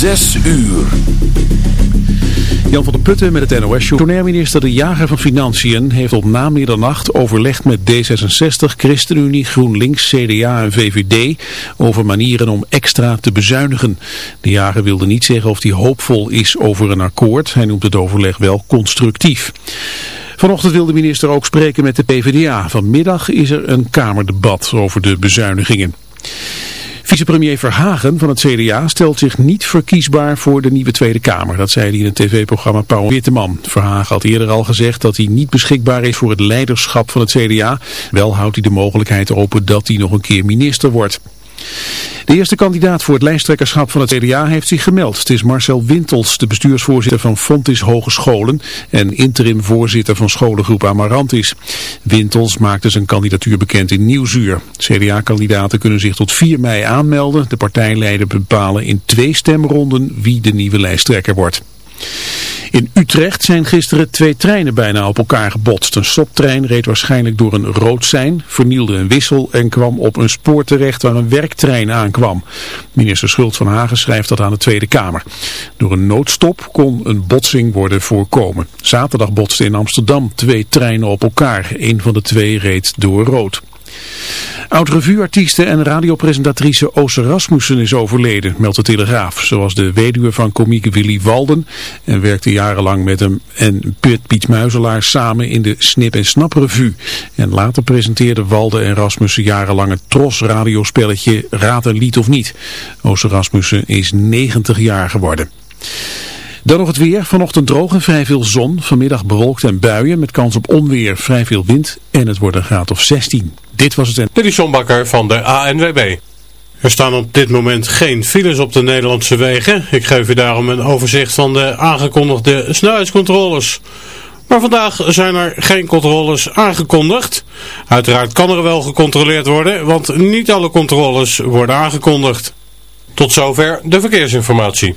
Zes uur. Jan van der Putten met het NOS-show. Tonerminister De Jager van Financiën heeft op na middernacht overlegd met D66, ChristenUnie, GroenLinks, CDA en VVD over manieren om extra te bezuinigen. De Jager wilde niet zeggen of hij hoopvol is over een akkoord. Hij noemt het overleg wel constructief. Vanochtend wil de minister ook spreken met de PvdA. Vanmiddag is er een kamerdebat over de bezuinigingen. Vicepremier Verhagen van het CDA stelt zich niet verkiesbaar voor de nieuwe Tweede Kamer. Dat zei hij in het tv-programma Pauw Witteman. Verhagen had eerder al gezegd dat hij niet beschikbaar is voor het leiderschap van het CDA. Wel houdt hij de mogelijkheid open dat hij nog een keer minister wordt. De eerste kandidaat voor het lijsttrekkerschap van het CDA heeft zich gemeld. Het is Marcel Wintels, de bestuursvoorzitter van Fontis Hogescholen en interim voorzitter van scholengroep Amarantis. Wintels maakte zijn kandidatuur bekend in Nieuwsuur. CDA-kandidaten kunnen zich tot 4 mei aanmelden. De partijleider bepalen in twee stemronden wie de nieuwe lijsttrekker wordt. In Utrecht zijn gisteren twee treinen bijna op elkaar gebotst. Een stoptrein reed waarschijnlijk door een rood sein, vernielde een wissel en kwam op een spoor terecht waar een werktrein aankwam. Minister Schult van Hagen schrijft dat aan de Tweede Kamer. Door een noodstop kon een botsing worden voorkomen. Zaterdag botsten in Amsterdam twee treinen op elkaar. Een van de twee reed door rood. Oud-revueartieste en radiopresentatrice Oose Rasmussen is overleden, meldt de Telegraaf. Zoals de weduwe van komiek Willy Walden en werkte jarenlang met hem en Piet Muizelaar samen in de Snip en Snap revue. En later presenteerden Walden en Rasmussen jarenlang het Tros radiospelletje Raad een lied of niet. Oose Rasmussen is 90 jaar geworden. Dan nog het weer. Vanochtend droog en vrij veel zon. Vanmiddag bewolkt en buien met kans op onweer, vrij veel wind. En het wordt een graad of 16. Dit was het. Dit is van de ANWB. Er staan op dit moment geen files op de Nederlandse wegen. Ik geef u daarom een overzicht van de aangekondigde snelheidscontroles. Maar vandaag zijn er geen controles aangekondigd. Uiteraard kan er wel gecontroleerd worden, want niet alle controles worden aangekondigd. Tot zover de verkeersinformatie.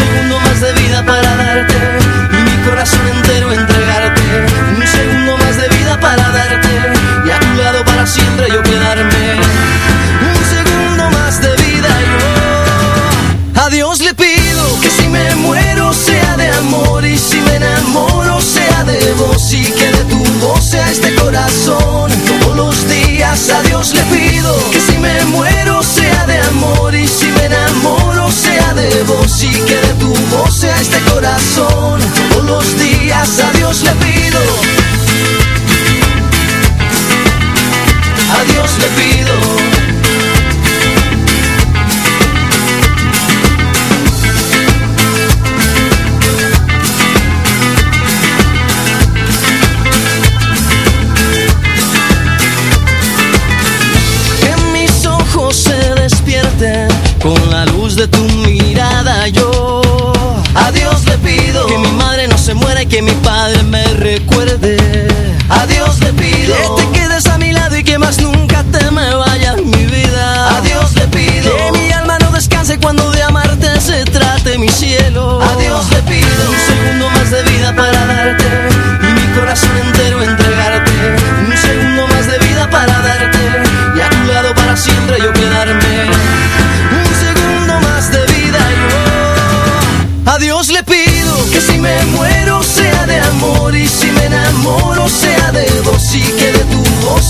a Dios le pido. A Dios le pido. Que mis ojos se despierten con la luz de tu mirada yo a Dios le pido que mi madre se muera y que mi padre me recuerde. A Dios le pido que te quedes a mi lado y que más nunca te me vayas mi vida. A Dios le pido que mi alma no descanse cuando de amarte se trate mi cielo. A Dios le pido un segundo más de vida para darte y mi corazón entero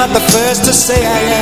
I'm not the first to say I am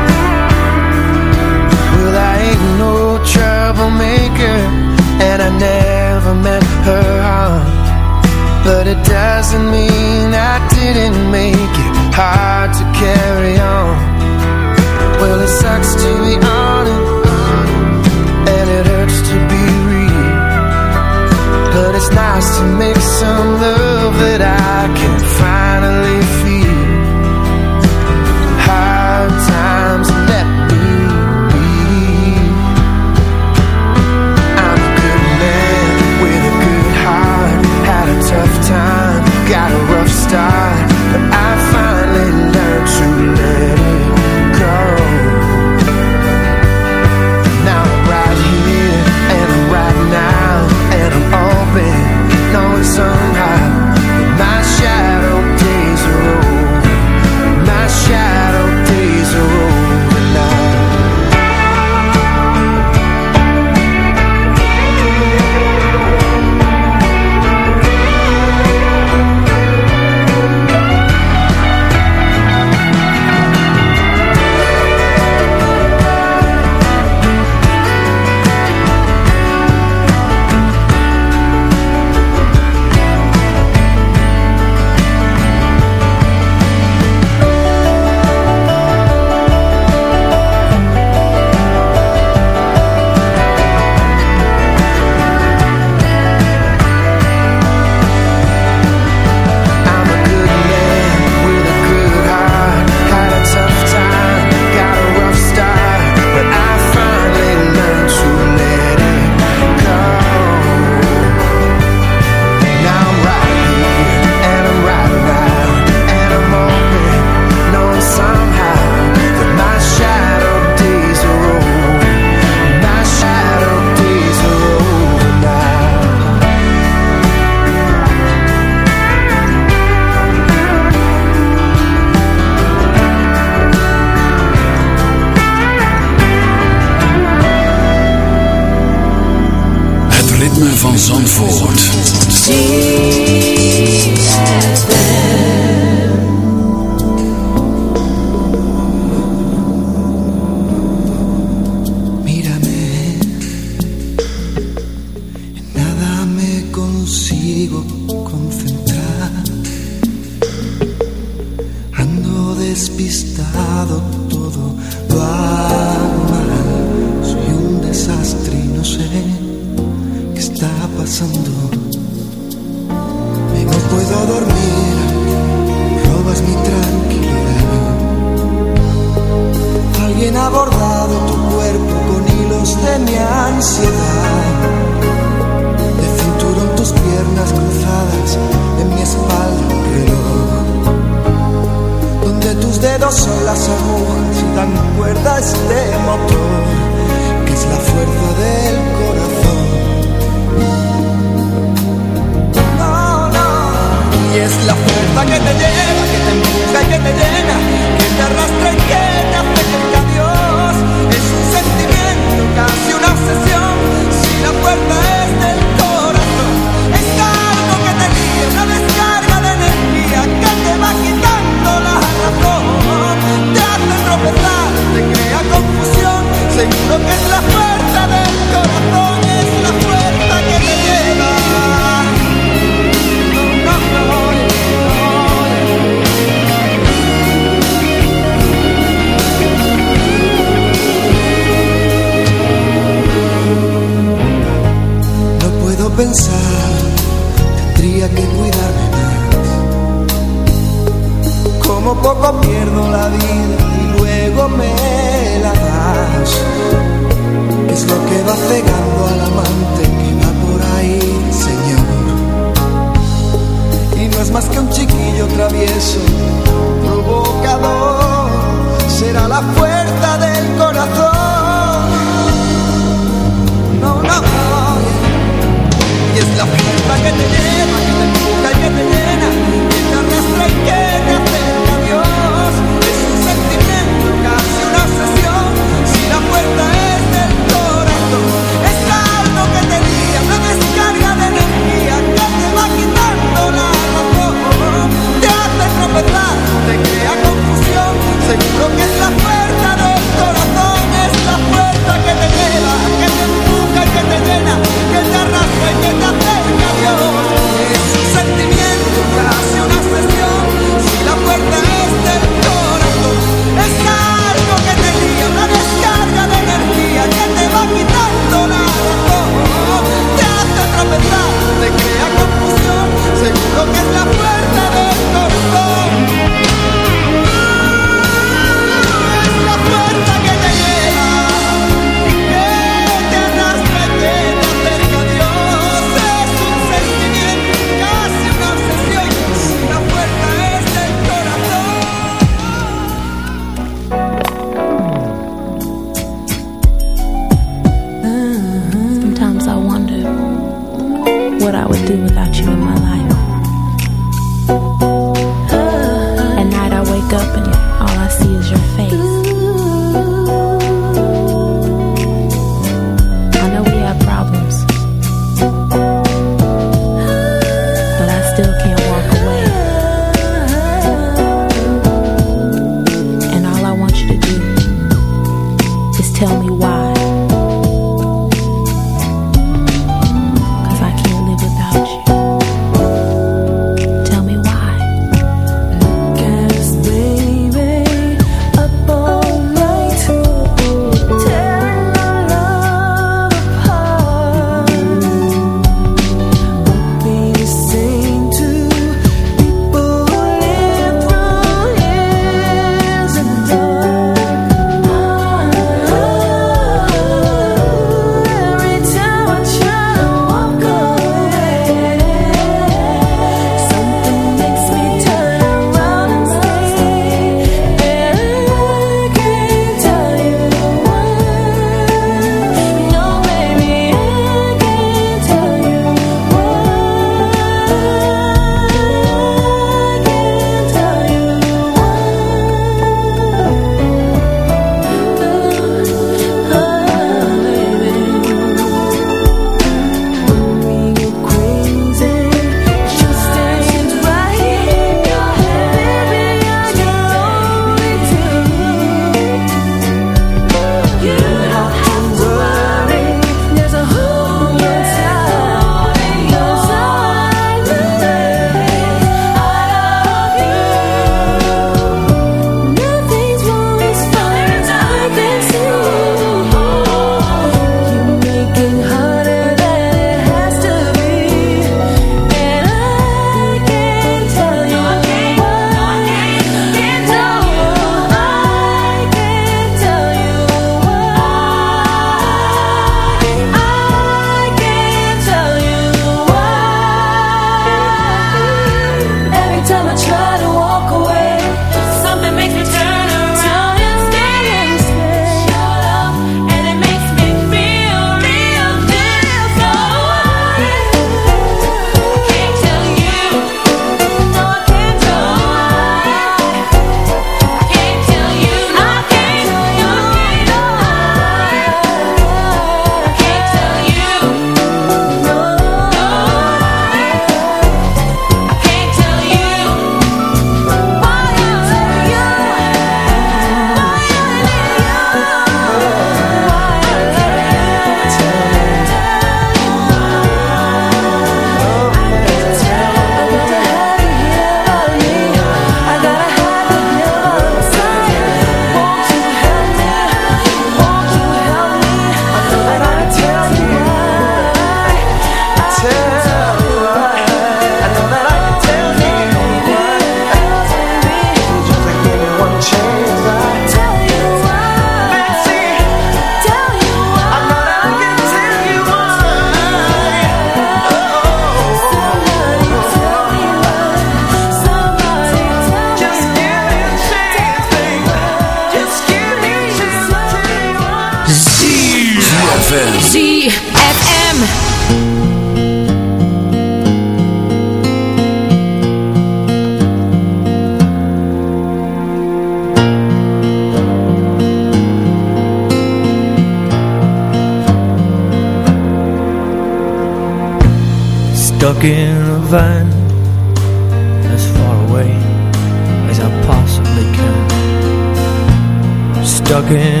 broken.